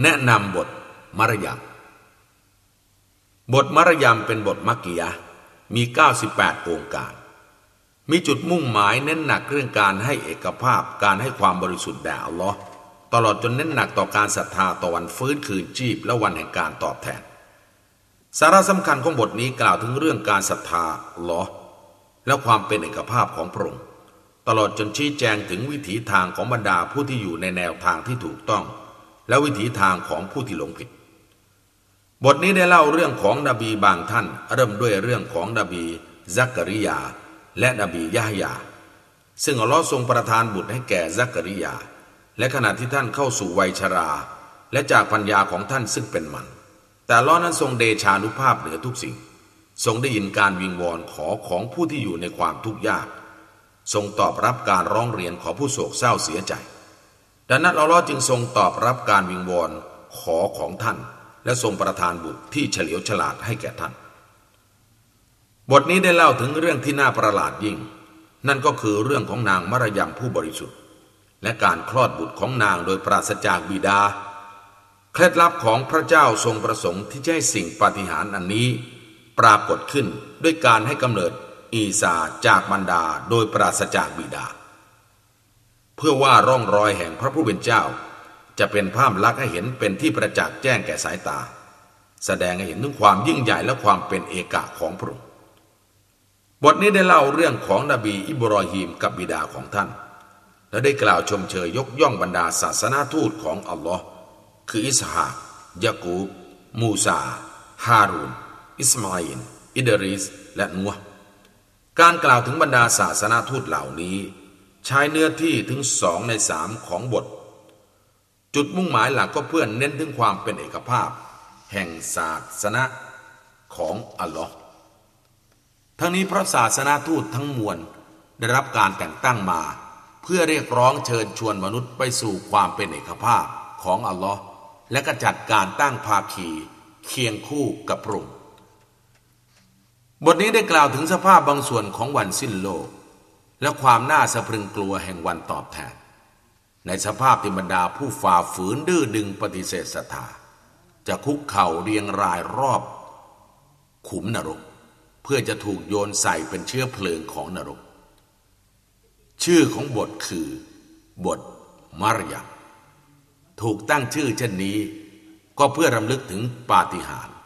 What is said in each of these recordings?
แนะนำบทมารยามบทมารยามเป็นบทมักกิยะมี 98โครงการ มีจุดมุ่งหมายเน้นหนักเรื่องการให้เอกภาพการให้ความบริสุทธิ์แด่อัลลอฮ์ตลอดจนเน้นหนักต่อการศรัทธาต่อวันฟื้นคืนชีพและวันแห่งการตอบแทน สาระสำคัญของบทนี้กล่าวถึงเรื่องการศรัทธาอัลลอฮ์และความเป็นเอกภาพของพระองค์ตลอดจนชี้แจงถึงวิถีทางของบรรดาผู้ที่อยู่ในแนวทางที่ถูกต้อง และวิถีทางของผู้ที่หลงผิด บทนี้ได้เล่าเรื่องของนบีบางท่าน เริ่มด้วยเรื่องของนบีซักกริยา และนบียะฮยา ซึ่งอัลลอฮ์ทรงประทานบุตรให้แก่ซักกริยา และขณะที่ท่านเข้าสู่วัยชรา และจากปัญญาของท่านซึ่งเป็นมัน แต่ล้อนั้นทรงเดชานุภาพเหนือทุกสิ่ง ทรงได้ยินการวิงวอนขอของผู้ที่อยู่ในความทุกข์ยาก ทรงตอบรับการร้องเรียนของผู้โศกเศร้าเสียใจ ดังนั้นอัลลอจึงทรงตอบรับการวิงวอนขอของท่าน และทรงประทานบุตรที่เฉลียวฉลาดให้แก่ท่าน บทนี้ได้เล่าถึงเรื่องที่น่าประหลาดยิ่ง นั่นก็คือเรื่องของนางมารยมผู้บริสุทธิ์ และการคลอดบุตรของนางโดยปราศจากบิดา เคล็ดลับของพระเจ้าทรงประสงค์ที่จะให้สิ่งปาฏิหาริย์อันนี้ ปรากฏขึ้นด้วยการให้กำเนิดอีสาจากบรรดาโดยปราศจากบิดา เพื่อว่าร่องรอยแห่งพระผู้เป็นเจ้า จะเป็นภาพลักษณ์ให้เห็นเป็นที่ประจักษ์แจ้งแก่สายตา แสดงให้เห็นถึงความยิ่งใหญ่และความเป็นเอกะของพระองค์บทนี้ได้เล่าเรื่องของนบีอิบรอฮีมกับบิดาของท่าน และได้กล่าวชมเชยยกย่องบรรดาศาสนาทูตของอัลลอฮ์คืออิสฮากยากูบ มูซา ฮารูน อิสมาอินอิดริส และนัวการกล่าวถึงบรรดาศาสนาทูตเหล่านี้ ใช้เนื้อที่ถึงสองในสามของบท จุดมุ่งหมายหลักก็เพื่อเน้นถึงความเป็นเอกภาพ แห่งศาสนาของอัลลอฮ์ทั้งนี้พระศาสนาทูตทั้งมวลได้รับการแต่งตั้งมา เพื่อเรียกร้องเชิญชวนมนุษย์ไปสู่ความเป็นเอกภาพของอัลลอฮ์และกระจัดการตั้งภาคีเคียงคู่กับพระองค์บทนี้ได้กล่าวถึงสภาพบางส่วนของวันสิ้นโลก และความน่าสะพรึงกลัวแห่งวันตอบแทน ในสภาพที่บรรดาผู้ฝ่าฝืนดื้อดึงปฏิเสธศรัทธาจะคุกเข่าเรียงรายรอบ ขุมนรก เพื่อจะถูกโยนใส่เป็นเชื้อเพลิงของนรก ชื่อของบทคือ บทมารยาถูกตั้งชื่อเช่นนี้ ก็เพื่อรำลึกถึงปาฏิหาริย์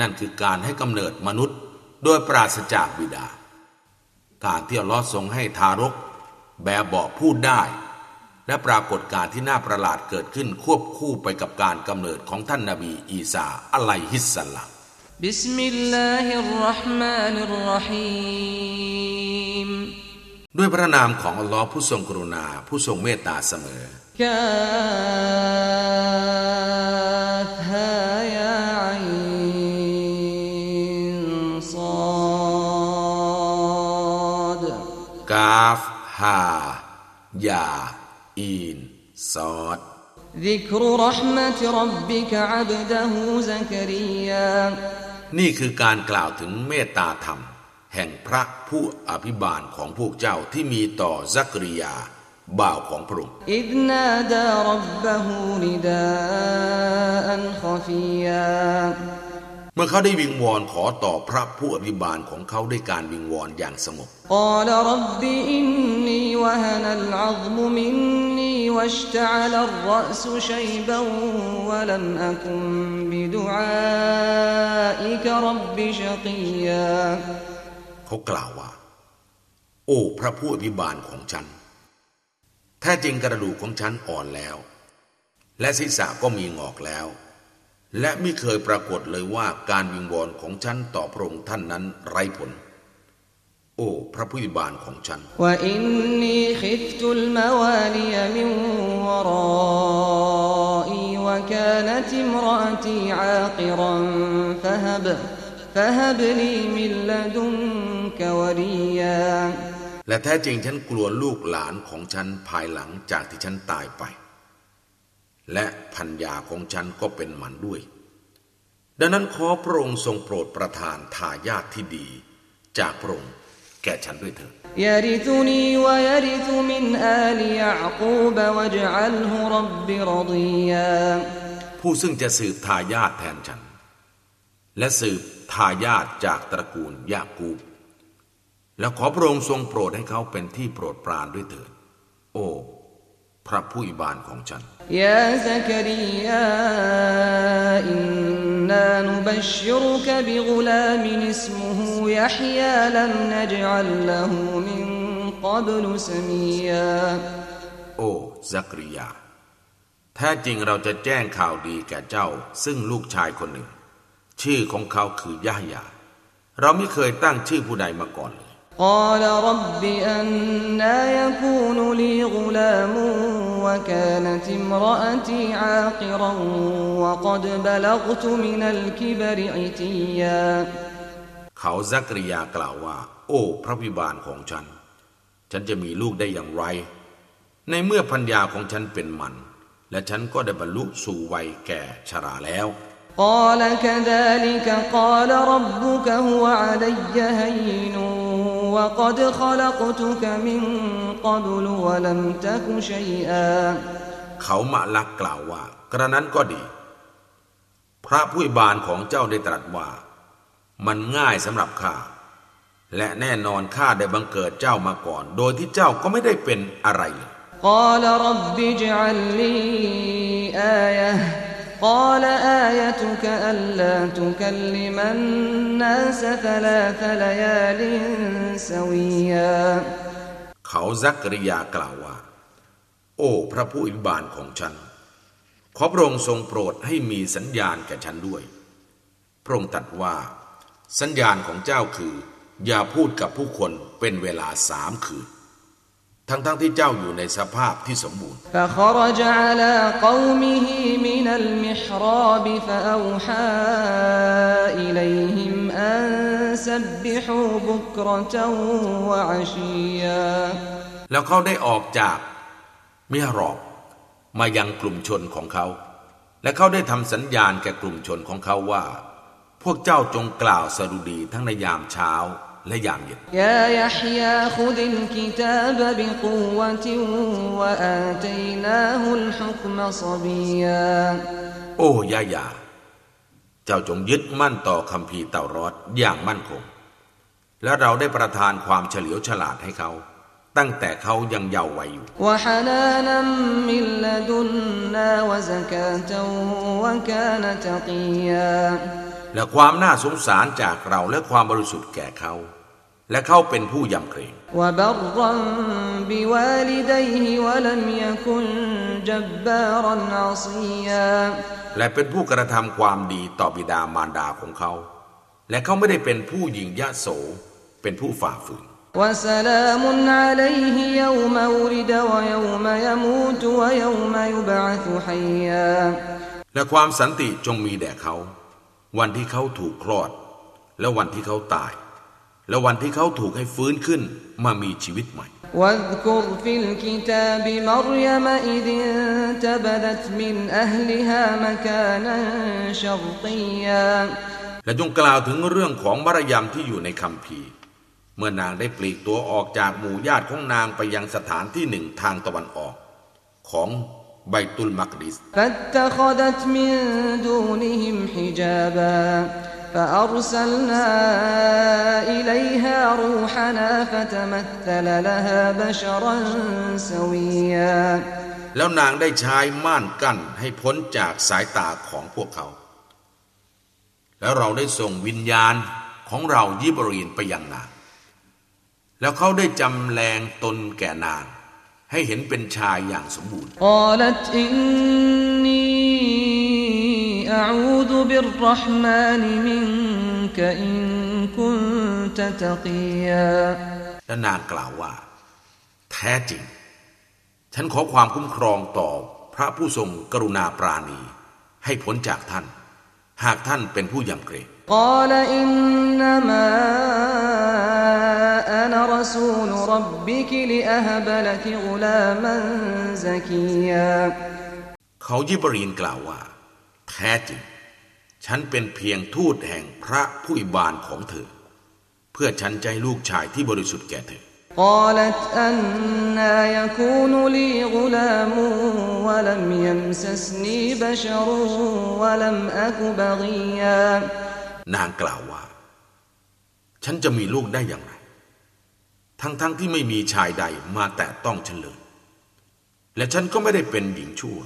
นั่นคือการให้กำเนิดมนุษย์โดยปราศจากบิดา การที่อัลลอฮ์ทรงให้ทารก แบบเบาพูดได้ และปรากฏการที่น่าประหลาดเกิดขึ้นควบคู่ไปกับการกำเนิดของท่านนาบีอีสาอะลัยฮิสสลามบิสมิลลาฮิรราะห์มานิรราะฮีมด้วยพระนามของอัลลอฮ์ผู้ทรงกรุณาผู้ทรงเมตตาเสมอกาฮายาฮายาอีนซอด ذكر رحمة ربك عبده زكريا นี่คือการกล่าวถึงเมตตาธรรม แห่งพระผู้อภิบาลของพวกเจ้าที่มีต่อซักริยา บ่าวของพระองค์อิดนาดารับบะฮูนิดาอันขฟียาเ มื่อเขาได้วิงวอนขอต่อพระผู้อภิบาลของเขาด้วยการวิงวอนอย่างสงบเขากล่าวว่า โอ้ พระผู้อภิบาลของฉัน แท้จริงกระดูกของฉันอ่อนแล้ว และศีรษะก็มีงอกแล้ว และไม่เคยปรากฏเลยว่าการวิงวอนของฉันต่อพระองค์ท่านนั้นไร้ผล โอ้ พระผู้บานของฉันว่าอินนีขิฟตุลมาวาลีมิวรอีวะกานติมรอตีอากิรันฟะฮับฟะฮับลีมิลลดุนกวรียาและแท้จริงฉันกลัวลูกหลานของฉันภายหลังจากที่ฉันตายไป และพัญญาของฉันก็เป็นหมันด้วย ดังนั้นขอพระองค์ทรงโปรดประทานทายาทที่ดี จากพระองค์แก่ฉันด้วยเถิดยาริธุนีวายาริธุมินอาลียาคูบวะจัลฮุรับบิรดียาผู้ซึ่งจะสืบทายาทแทนฉัน และสืบทายาทจากตระกูลยากูบ แล้วขอพระองค์ทรงโปรดให้เขาเป็นที่โปรดปรานด้วยเถิด โอ้ พระผู้อิบานของฉันยาซักริยาอินนานุบัชชิรุกบิกุลามินอิสมุฮูยะฮยาลัมนจอัลละหูมินกับลุสมียาโอ้ซักริยาแท้จริงเราจะแจ้งข่าวดีแก่เจ้า ซึ่งลูกชายคนหนึ่ง ชื่อของเขาคือยะฮยาเราไม่เคยตั้งชื่อผู้ใดมาก่อนเลย قال رب أنا يكون لي غلام وكانت امرأتي عاقرا وقد بلغت من الكبر عتيا เขาซักริยากล่าวว่า โอ้พระวิบาลของฉัน ฉันจะมีลูกได้อย่างไร ในเมื่อพัญญาของฉันเป็นมัน และฉันก็ได้บรรลุสู่วัยแก่ชราแล้ว قال كذلك قال ربك هو علي هين وقد خلقتك من قبل ولم تك شيئا เขามาลักกล่าวว่า กระนั้นก็ดี พระผู้บานของเจ้าได้ตรัสว่า มันง่ายสำหรับข้า และแน่นอนข้าได้บังเกิดเจ้ามาก่อน โดยที่เจ้าก็ไม่ได้เป็นอะไรเลย قال رب اجعل لي آية قال آيتك ألا تكلم الناس ثلاث ليال سويا เขาซักริยากล่าวว่า โอ้พระผู้อิบานของฉัน ขอพระองค์ทรงโปรดให้มีสัญญาณแก่ฉันด้วย พระองค์ตรัสว่า สัญญาณของเจ้าคือ อย่าพูดกับผู้คนเป็นเวลาสามคืน ทั้งๆทที่เจ้าอยู่ในสภาพที่สมบูรณ์ فخرج على قومه من المحراب فأوحى إليهم أن سبحوا بكرة وعشيا แล้วเขาได้ออกจากมิฮรอบมายังกลุ่มชนของเขา และเขาได้ทำสัญญาณแก่กลุ่มชนของเขาว่า พวกเจ้าจงกล่าวสรุดีทั้งในยามเช้า และยามเย็นยายาฮิยาขุดิลกิตาบบิกุวะติวะอาตัยนาฮุลฮุกมะซบียาโอ้ยายา เจ้าจงยึดมั่นต่อคำพีเต่ารอดอย่างมั่นคง และเราได้ประทานความเฉลียวฉลาดให้เขาตั้งแต่เขายังเยาว์วัยอยู่ และความน่าสงสารจากเราและความบริสุทธิ์แก่เขา และเขาเป็นผู้ยำเกรงและเป็นผู้กระทำความดีต่อบิดามารดาของเขา และเขาไม่ได้เป็นผู้หญิงยะโส เป็นผู้ฝ่าฝืนและความสันติจงมีแด่เขา วันที่เขาถูกคลอด และวันที่เขาตาย และวันที่เขาถูกให้ฟื้นขึ้นมามีชีวิตใหม่และจงกล่าวถึงเรื่องของมารยามที่อยู่ในคำพีเมื่อนางได้ปลีกตัวออกจากหมู่ญาติของนางไปยังสถานที่หนึ่งทางตะวันออก ของ บตุลมักดิส فاتخذت من دونهم حجابا فأرسلنا إليها روحنا فتمثل لها بشرا سويا แล้วนางได้ใช้ม่านกั้นให้พ้นจากสายตาของพวกเขา แล้วเราได้ส่งวิญญาณของเรายิบรีนไปยังนาง แล้วเขาได้จำแรงตนแก่นาง ให้เห็นเป็นชายอย่างสมบูรณ์และนางกล่าวว่า แท้จริง ฉันขอความคุ้มครองต่อพระผู้ทรงกรุณาปราณี ให้พ้นจากท่าน หากท่านเป็นผู้ยำเกรง قال إنما أنا رسول ربك لأهب لك غلاما زكيا เขายิบรีนกล่าวว่า แท้จริง ฉันเป็นเพียงทูตแห่งพระผู้อิบานของเธอ เพื่อฉันใจลูกชายที่บริสุทธิ์แก่เธอ قالت أنا يكون لي غلام ولم يمسسني بشر ولم أك بغيا นางกล่าวว่า ฉันจะมีลูกได้อย่างไร ทั้งๆทที่ไม่มีชายใดมาแต่ต้องฉันเลยและฉันก็ไม่ได้เป็นหญิงชั่ว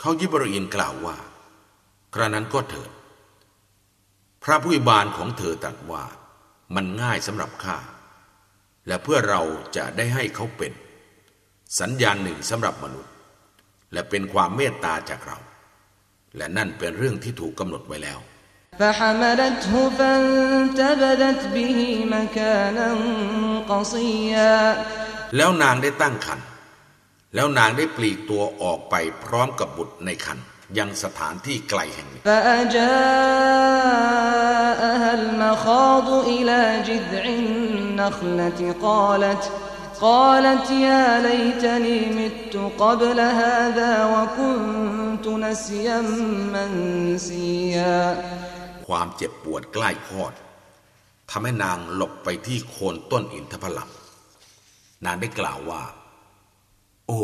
เขายิบรอินกล่าวว่าครานั้นก็เถิด ระผู้บานของเธอตรัสว่า มันง่ายสำหรับข้า และเพื่อเราจะได้ให้เขาเป็น สัญญาณหนึ่งสำหรับมนุษย์ และเป็นความเมตตาจากเรา และนั่นเป็นเรื่องที่ถูกกำหนดไว้แล้ว فحملته فانتبذت به مكانا قصيا แล้วนางได้ตั้งคัน แล้วนางได้ปลีกตัวออกไปพร้อมกับบุตรในคัน ยังสถานที่ไกลแห่งนึ่ความเจ็บปวดใกล้คลอดทำให้นางหลบไปที่โคนต้นอินทผลัมนางได้กล่าวว่า โอ้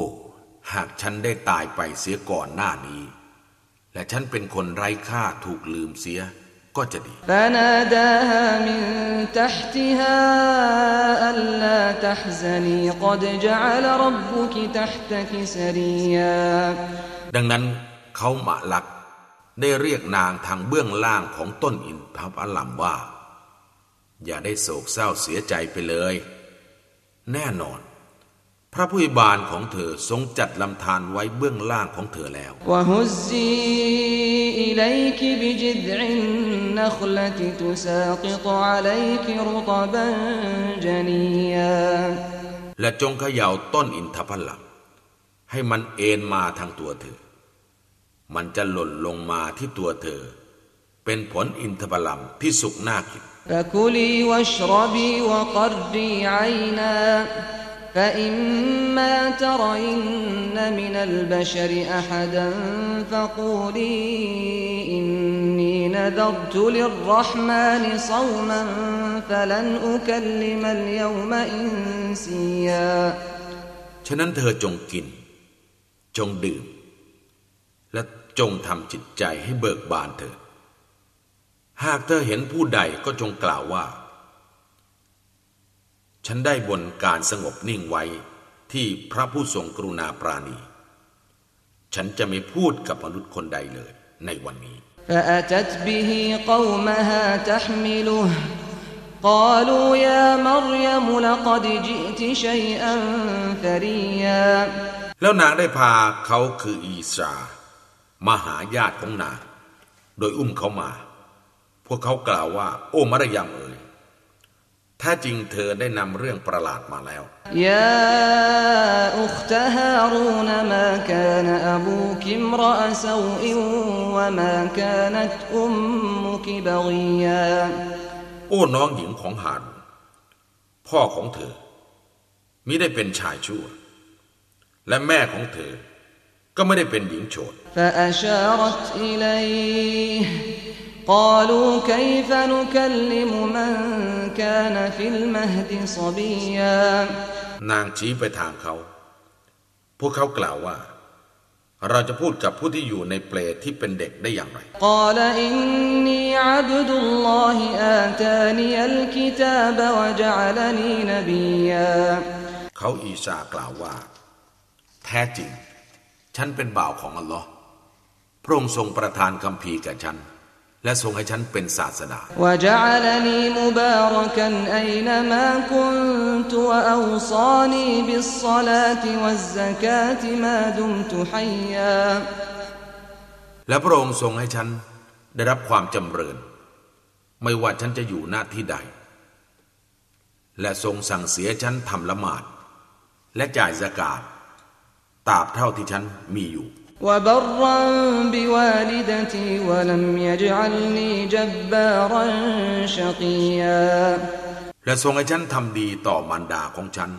หากฉันได้ตายไปเสียก่อนหน้านี้ และฉันเป็นคนไร้ค่าถูกลืมเสียก็จะดีดังนั้นเขาหมาลัก ได้เรียกนางทางเบื้องล่างของต้นอินทับอัลลัมว่า อย่าได้โศกเศร้าเสียใจไปเลย แน่นอน พระผู้บานของเธอทรงจัดลำธารไว้เบื้องล่างของเธอแล้ว وهزي إليك بجذع النخلة تساقط عليك رطبا جنيا และจงเขย่าต้นอินทผลัมให้มันเอ็นมาทางตัวเธอ มันจะหล่นลงมาที่ตัวเธอ เป็นผลอินทผลัมที่สุกน่ากิน فكلي واشربي وقري عينا فإما ترين من البشر أحدا فقولي إني نذرت للرحمن صوما فلن أكلم اليوم إنسيا ฉะนั้นเธอจงกิน จงดื่ม และจงทำจิตใจให้เบิกบานเถิด หากเธอเห็นผู้ใดก็จงกล่าวว่า ฉันได้บนการสงบนิ่งไว้ที่พระผู้ทรงกรุณาปราณี ฉันจะไม่พูดกับมนุษย์คนใดเลยในวันนี้ فأتت به قومها تحمله قالوا يا مريم لقد جئت شيئا فريا แล้วนางได้พาเขาคืออีสามาหาญาติของนาง โดยอุ้มเขามา พวกเขากล่าวว่า โอ้มารยามเอ๋ย ถ้าจริงเธอได้นำเรื่องประหลาดมาแล้ว ยาอุคตฮารูนมากานอบูกิมรอซวอิวมากานตอุมมุกิบรียาโอ้น้องหญิงของฮารูนพ่อของเธอมิได้เป็นชายชั่ว และแม่ของเธอ ก็ไม่ได้เป็นหญิงโฉดฟะอชารัตอิ قالوا كيف نكلم من كان في المهد صبيا นางชี้ไปทางเขา พวกเขากล่าวว่า เราจะพูดกับผู้ที่อยู่ในเปลที่เป็นเด็กได้อย่างไร قال إني عبد الله آتاني الكتاب وجعلني نبيا เขาอีชากล่าวว่า แท้จริง ฉันเป็นบ่าวของอัลลอฮ์พระองค์ทรงประทานคำพีร์แก่ฉัน และทรงให้ฉันเป็นศาสดาและพระองค์ทรงให้ฉันได้รับความจำเริญ ไม่ว่าฉันจะอยู่หน้าที่ใด และทรงสั่งเสียฉันทำละหมาด และจ่ายสกาดตราบเท่าที่ฉันมีอยู่ وبرا بوالدتي ولم يجعلني جبارا شقيا และทรงให้ฉันทำดีต่อมารดาของฉัน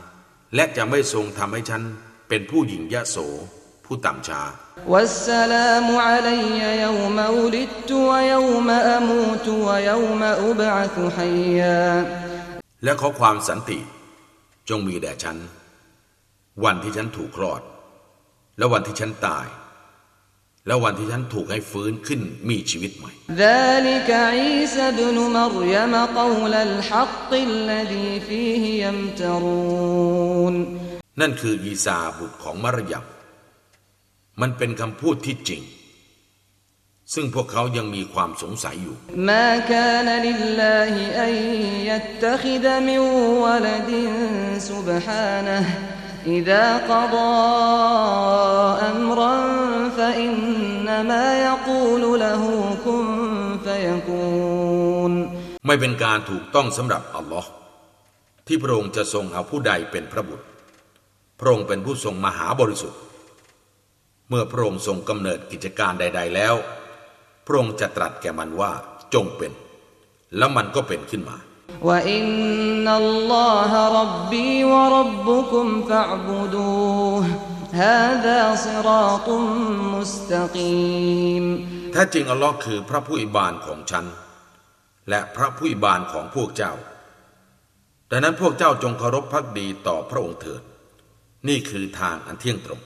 และจะไม่ทรงทำให้ฉันเป็นผู้หญิงยะโส ผู้ต่ำช้า والسلام علي يوم ولدت ويوم أموت ويوم أبعث حيا และขอความสันติจงมีแด่ฉัน วันที่ฉันถูกคลอด และวันที่ฉันตาย และวันที่ฉันถูกให้ฟื้นขึ้นมีชีวิตใหม่นั่นคืออีซาบุตรของมารยัมมันเป็นคำพูดที่จริง ซึ่งพวกเขายังมีความสงสัยอยู่มาการลิลลาฮิอัยยัตตะคิดมิววลดินสุบฮานะห์ إذا قضى أمرا فإنما يقول له كن فيكون ไม่เป็นการถูกต้องสำหรับอัลลอฮ์ที่พระองค์จะทรงเอาผู้ใดเป็นพระบุตร พระองค์เป็นผู้ทรงมหาบริสุทธิ์ เมื่อพระองค์ทรงกำเนิดกิจการใด ๆ แล้ว พระองค์จะตรัสแก่มันว่าจงเป็น แล้วมันก็เป็นขึ้นมา وإن الله ربي وربكم فاعبدوه هذا صراط مستقيم แท้จริงอัลลอฮ์คือพระผู้อิบานของฉัน และพระผู้อิบานของพวกเจ้า ดังนั้นพวกเจ้าจงเคารพพักดีต่อพระองค์เถิด นี่คือทางอันเที่ยงตรง